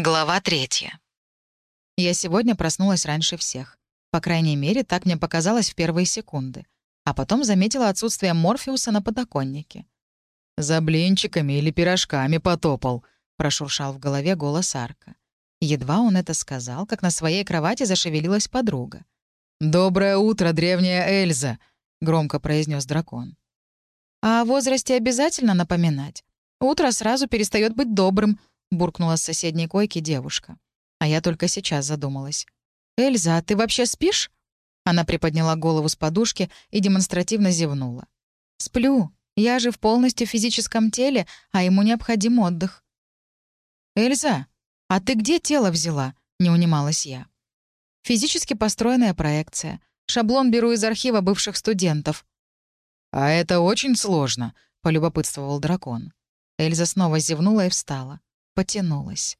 Глава третья. Я сегодня проснулась раньше всех. По крайней мере, так мне показалось в первые секунды. А потом заметила отсутствие Морфеуса на подоконнике. «За блинчиками или пирожками потопал», — прошуршал в голове голос Арка. Едва он это сказал, как на своей кровати зашевелилась подруга. «Доброе утро, древняя Эльза», — громко произнес дракон. «А о возрасте обязательно напоминать? Утро сразу перестает быть добрым», — буркнула с соседней койки девушка. А я только сейчас задумалась. «Эльза, а ты вообще спишь?» Она приподняла голову с подушки и демонстративно зевнула. «Сплю. Я же в полностью физическом теле, а ему необходим отдых». «Эльза, а ты где тело взяла?» — не унималась я. «Физически построенная проекция. Шаблон беру из архива бывших студентов». «А это очень сложно», — полюбопытствовал дракон. Эльза снова зевнула и встала потянулась.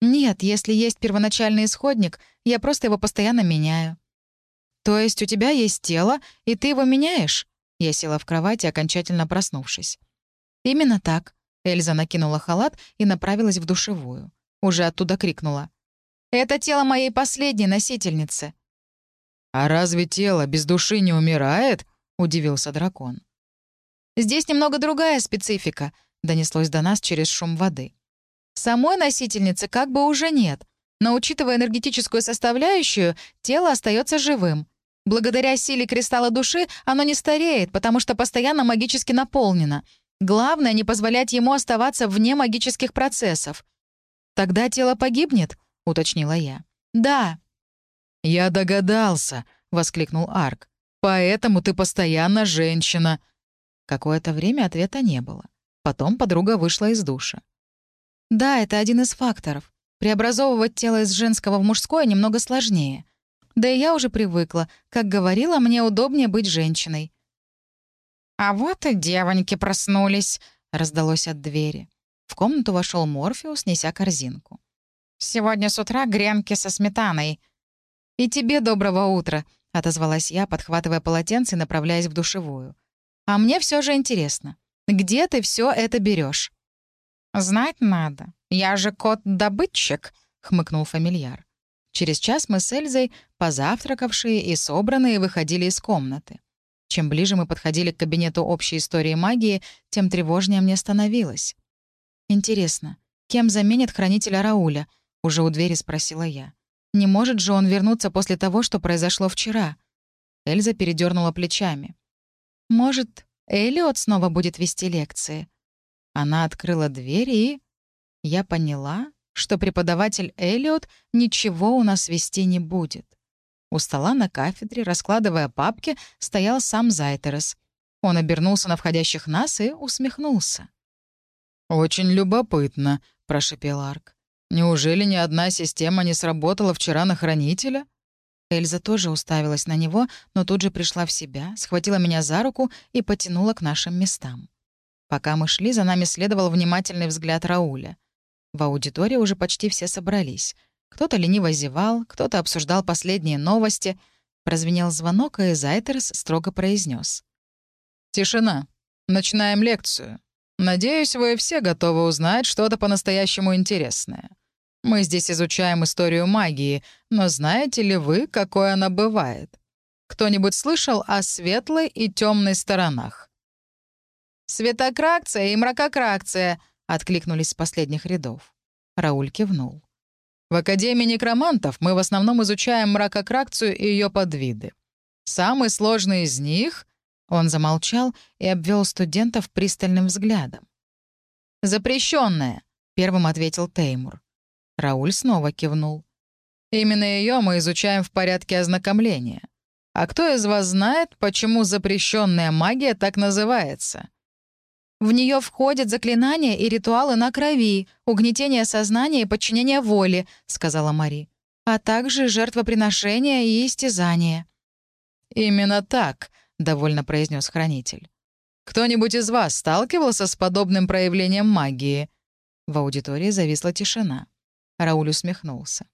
«Нет, если есть первоначальный исходник, я просто его постоянно меняю». «То есть у тебя есть тело, и ты его меняешь?» Я села в кровати, окончательно проснувшись. «Именно так». Эльза накинула халат и направилась в душевую. Уже оттуда крикнула. «Это тело моей последней носительницы». «А разве тело без души не умирает?» — удивился дракон. «Здесь немного другая специфика», — донеслось до нас через шум воды. Самой носительницы как бы уже нет, но учитывая энергетическую составляющую, тело остается живым. Благодаря силе кристалла души оно не стареет, потому что постоянно магически наполнено. Главное — не позволять ему оставаться вне магических процессов. «Тогда тело погибнет?» — уточнила я. «Да». «Я догадался», — воскликнул Арк. «Поэтому ты постоянно женщина». Какое-то время ответа не было. Потом подруга вышла из душа. Да, это один из факторов. Преобразовывать тело из женского в мужское немного сложнее. Да и я уже привыкла. Как говорила, мне удобнее быть женщиной. «А вот и девоньки проснулись», — раздалось от двери. В комнату вошел Морфеус, неся корзинку. «Сегодня с утра гренки со сметаной». «И тебе доброго утра», — отозвалась я, подхватывая полотенце и направляясь в душевую. «А мне все же интересно. Где ты все это берешь? «Знать надо. Я же кот-добытчик», — хмыкнул фамильяр. Через час мы с Эльзой, позавтракавшие и собранные, выходили из комнаты. Чем ближе мы подходили к кабинету общей истории магии, тем тревожнее мне становилось. «Интересно, кем заменит хранителя Рауля?» — уже у двери спросила я. «Не может же он вернуться после того, что произошло вчера?» Эльза передернула плечами. «Может, Элиот снова будет вести лекции?» Она открыла дверь и... Я поняла, что преподаватель Элliot ничего у нас вести не будет. У стола на кафедре, раскладывая папки, стоял сам Зайтерес. Он обернулся на входящих нас и усмехнулся. «Очень любопытно», — прошепел Арк. «Неужели ни одна система не сработала вчера на Хранителя?» Эльза тоже уставилась на него, но тут же пришла в себя, схватила меня за руку и потянула к нашим местам. Пока мы шли, за нами следовал внимательный взгляд Рауля. В аудитории уже почти все собрались. Кто-то лениво зевал, кто-то обсуждал последние новости. Прозвенел звонок, и Зайтерс строго произнес: «Тишина. Начинаем лекцию. Надеюсь, вы все готовы узнать что-то по-настоящему интересное. Мы здесь изучаем историю магии, но знаете ли вы, какой она бывает? Кто-нибудь слышал о светлой и темной сторонах? «Светокракция и мракокракция», — откликнулись с последних рядов. Рауль кивнул. «В Академии некромантов мы в основном изучаем мракокракцию и ее подвиды. Самый сложный из них...» Он замолчал и обвел студентов пристальным взглядом. «Запрещенная», — первым ответил Теймур. Рауль снова кивнул. «Именно ее мы изучаем в порядке ознакомления. А кто из вас знает, почему запрещенная магия так называется?» В нее входят заклинания и ритуалы на крови, угнетение сознания и подчинение воли», — сказала Мари, «а также жертвоприношения и истязания». «Именно так», — довольно произнес хранитель. «Кто-нибудь из вас сталкивался с подобным проявлением магии?» В аудитории зависла тишина. Рауль усмехнулся.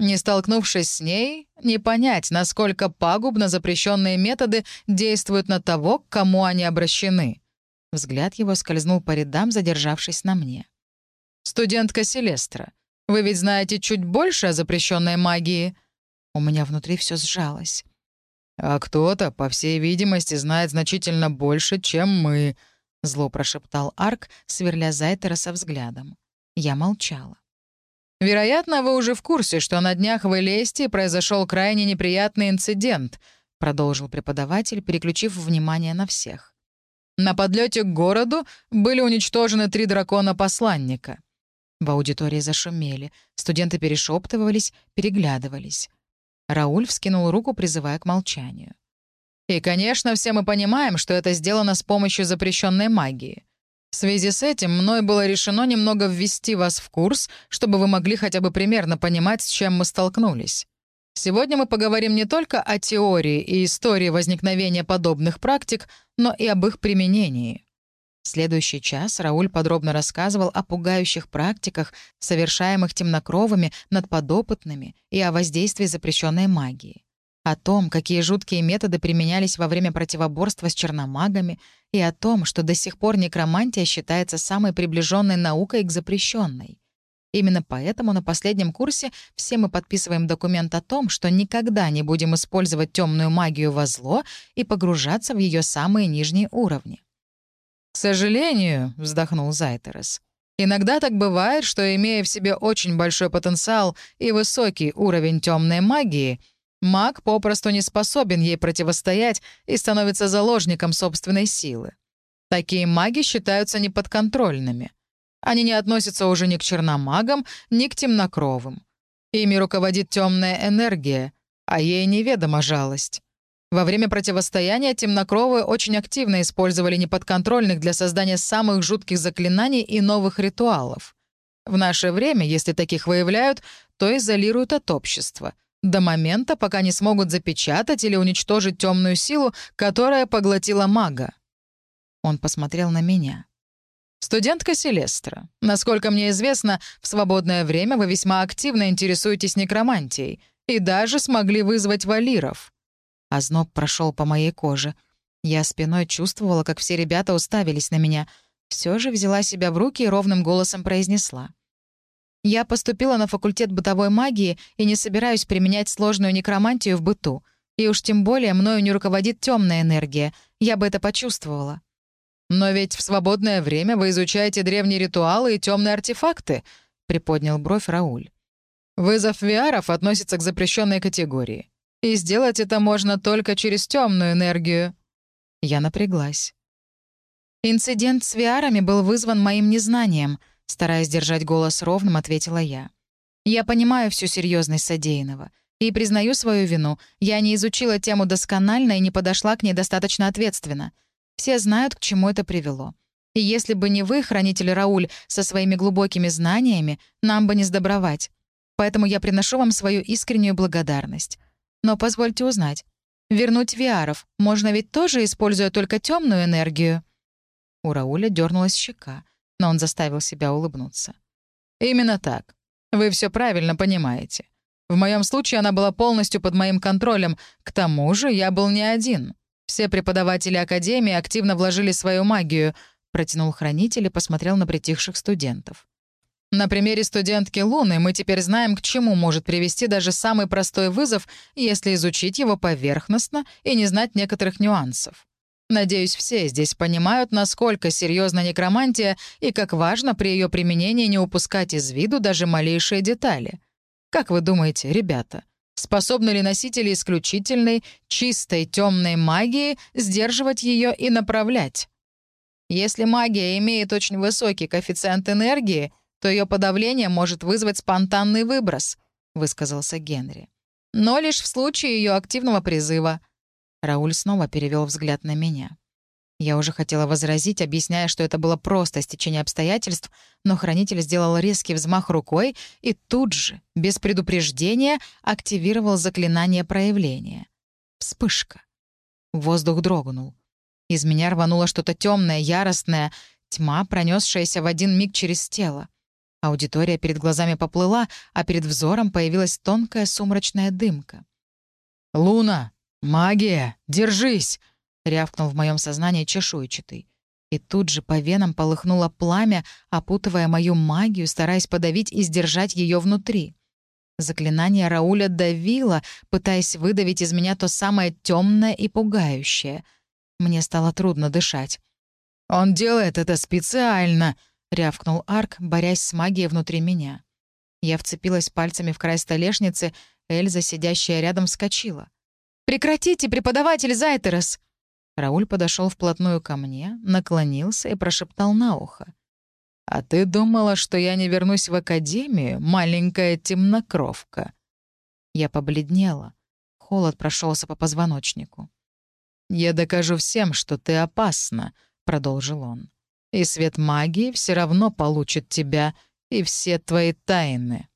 Не столкнувшись с ней, не понять, насколько пагубно запрещенные методы действуют на того, к кому они обращены. Взгляд его скользнул по рядам, задержавшись на мне. «Студентка Селестра, Вы ведь знаете чуть больше о запрещенной магии?» У меня внутри все сжалось. «А кто-то, по всей видимости, знает значительно больше, чем мы», — зло прошептал Арк, сверля Зайтера со взглядом. Я молчала. «Вероятно, вы уже в курсе, что на днях в Элесте произошел крайне неприятный инцидент», — продолжил преподаватель, переключив внимание на всех. «На подлете к городу были уничтожены три дракона-посланника». В аудитории зашумели, студенты перешептывались, переглядывались. Рауль вскинул руку, призывая к молчанию. «И, конечно, все мы понимаем, что это сделано с помощью запрещенной магии. В связи с этим мной было решено немного ввести вас в курс, чтобы вы могли хотя бы примерно понимать, с чем мы столкнулись. Сегодня мы поговорим не только о теории и истории возникновения подобных практик, но и об их применении. Следующий час Рауль подробно рассказывал о пугающих практиках, совершаемых темнокровыми над подопытными, и о воздействии запрещенной магии. О том, какие жуткие методы применялись во время противоборства с черномагами, и о том, что до сих пор некромантия считается самой приближенной наукой к запрещенной. Именно поэтому на последнем курсе все мы подписываем документ о том, что никогда не будем использовать темную магию во зло и погружаться в ее самые нижние уровни. «К сожалению», — вздохнул Зайтерес, «иногда так бывает, что, имея в себе очень большой потенциал и высокий уровень темной магии, маг попросту не способен ей противостоять и становится заложником собственной силы. Такие маги считаются неподконтрольными. Они не относятся уже ни к черномагам, ни к темнокровым. Ими руководит темная энергия, а ей неведома жалость. Во время противостояния темнокровые очень активно использовали неподконтрольных для создания самых жутких заклинаний и новых ритуалов. В наше время, если таких выявляют, то изолируют от общества. До момента, пока не смогут запечатать или уничтожить темную силу, которая поглотила мага. Он посмотрел на меня. «Студентка Селестра, насколько мне известно, в свободное время вы весьма активно интересуетесь некромантией и даже смогли вызвать валиров. Озноб прошел по моей коже. Я спиной чувствовала, как все ребята уставились на меня. Все же взяла себя в руки и ровным голосом произнесла. «Я поступила на факультет бытовой магии и не собираюсь применять сложную некромантию в быту. И уж тем более мною не руководит темная энергия. Я бы это почувствовала». «Но ведь в свободное время вы изучаете древние ритуалы и темные артефакты», — приподнял бровь Рауль. «Вызов виаров относится к запрещенной категории. И сделать это можно только через темную энергию. Я напряглась. «Инцидент с Виарами был вызван моим незнанием», стараясь держать голос ровным, ответила я. «Я понимаю всю серьезность содеянного и признаю свою вину. Я не изучила тему досконально и не подошла к ней достаточно ответственно. Все знают, к чему это привело. И если бы не вы, хранитель Рауль, со своими глубокими знаниями, нам бы не сдобровать. Поэтому я приношу вам свою искреннюю благодарность. Но позвольте узнать, вернуть Виаров можно ведь тоже, используя только темную энергию?» У Рауля дернулась щека, но он заставил себя улыбнуться. «Именно так. Вы все правильно понимаете. В моем случае она была полностью под моим контролем. К тому же я был не один. Все преподаватели Академии активно вложили свою магию», протянул хранитель и посмотрел на притихших студентов. На примере студентки Луны мы теперь знаем, к чему может привести даже самый простой вызов, если изучить его поверхностно и не знать некоторых нюансов. Надеюсь, все здесь понимают, насколько серьезна некромантия и как важно при ее применении не упускать из виду даже малейшие детали. Как вы думаете, ребята, способны ли носители исключительной, чистой, темной магии сдерживать ее и направлять? Если магия имеет очень высокий коэффициент энергии, то ее подавление может вызвать спонтанный выброс», — высказался Генри. «Но лишь в случае ее активного призыва». Рауль снова перевел взгляд на меня. Я уже хотела возразить, объясняя, что это было просто стечение обстоятельств, но хранитель сделал резкий взмах рукой и тут же, без предупреждения, активировал заклинание проявления. Вспышка. Воздух дрогнул. Из меня рвануло что-то темное, яростное, тьма, пронесшаяся в один миг через тело. Аудитория перед глазами поплыла, а перед взором появилась тонкая сумрачная дымка. «Луна! Магия! Держись!» — рявкнул в моем сознании чешуйчатый. И тут же по венам полыхнуло пламя, опутывая мою магию, стараясь подавить и сдержать ее внутри. Заклинание Рауля давило, пытаясь выдавить из меня то самое темное и пугающее. Мне стало трудно дышать. «Он делает это специально!» — рявкнул Арк, борясь с магией внутри меня. Я вцепилась пальцами в край столешницы, Эльза, сидящая рядом, вскочила. «Прекратите, преподаватель Зайтерос!» Рауль подошел вплотную ко мне, наклонился и прошептал на ухо. «А ты думала, что я не вернусь в академию, маленькая темнокровка?» Я побледнела. Холод прошелся по позвоночнику. «Я докажу всем, что ты опасна», — продолжил он. «И свет магии все равно получит тебя и все твои тайны».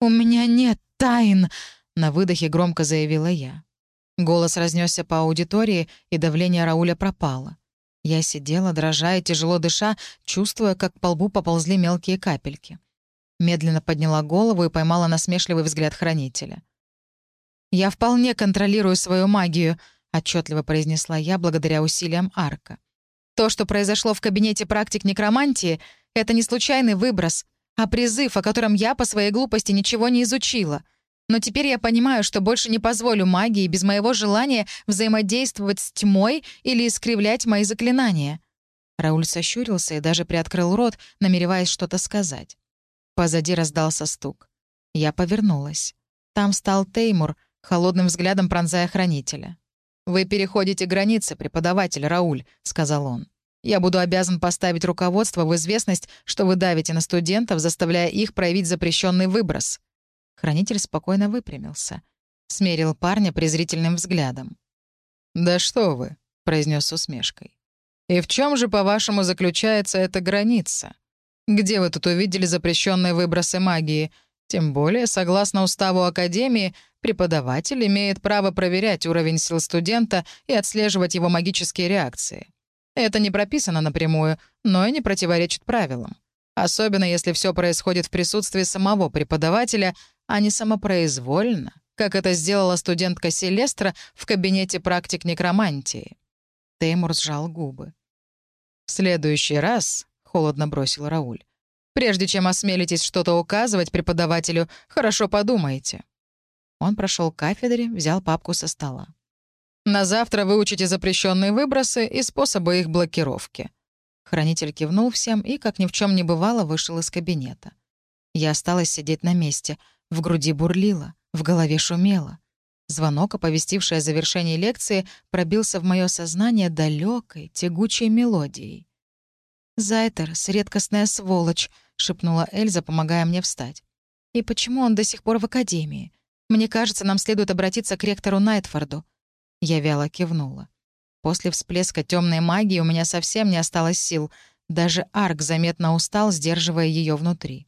«У меня нет тайн», — на выдохе громко заявила я. Голос разнесся по аудитории, и давление Рауля пропало. Я сидела, дрожа и тяжело дыша, чувствуя, как по лбу поползли мелкие капельки. Медленно подняла голову и поймала насмешливый взгляд хранителя. «Я вполне контролирую свою магию», — отчетливо произнесла я благодаря усилиям Арка. «То, что произошло в кабинете практик некромантии, — это не случайный выброс, а призыв, о котором я по своей глупости ничего не изучила. Но теперь я понимаю, что больше не позволю магии без моего желания взаимодействовать с тьмой или искривлять мои заклинания». Рауль сощурился и даже приоткрыл рот, намереваясь что-то сказать. Позади раздался стук. Я повернулась. Там стал Теймур, холодным взглядом пронзая хранителя. «Вы переходите границы, преподаватель Рауль», — сказал он. «Я буду обязан поставить руководство в известность, что вы давите на студентов, заставляя их проявить запрещенный выброс». Хранитель спокойно выпрямился. Смерил парня презрительным взглядом. «Да что вы», — произнес с усмешкой. «И в чем же, по-вашему, заключается эта граница? Где вы тут увидели запрещенные выбросы магии? Тем более, согласно уставу Академии, преподаватель имеет право проверять уровень сил студента и отслеживать его магические реакции. Это не прописано напрямую, но и не противоречит правилам. Особенно если все происходит в присутствии самого преподавателя, а не самопроизвольно, как это сделала студентка Селестра в кабинете практик некромантии. Теймур сжал губы. «В следующий раз», — холодно бросил Рауль, «прежде чем осмелитесь что-то указывать преподавателю, хорошо подумайте». Он прошел к кафедре, взял папку со стола. «На завтра выучите запрещенные выбросы и способы их блокировки». Хранитель кивнул всем и, как ни в чем не бывало, вышел из кабинета. Я осталась сидеть на месте — в груди бурлило, в голове шумело. Звонок, оповестивший о завершении лекции, пробился в мое сознание далекой, тягучей мелодией. «Зайтерс — редкостная сволочь», — шепнула Эльза, помогая мне встать. «И почему он до сих пор в академии? Мне кажется, нам следует обратиться к ректору Найтфорду». Я вяло кивнула. После всплеска темной магии у меня совсем не осталось сил. Даже Арк заметно устал, сдерживая ее внутри.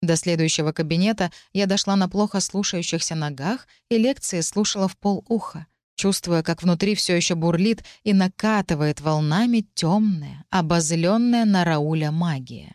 До следующего кабинета я дошла на плохо слушающихся ногах и лекции слушала в полуха, чувствуя, как внутри все еще бурлит и накатывает волнами темная, обозленная на Рауля магия.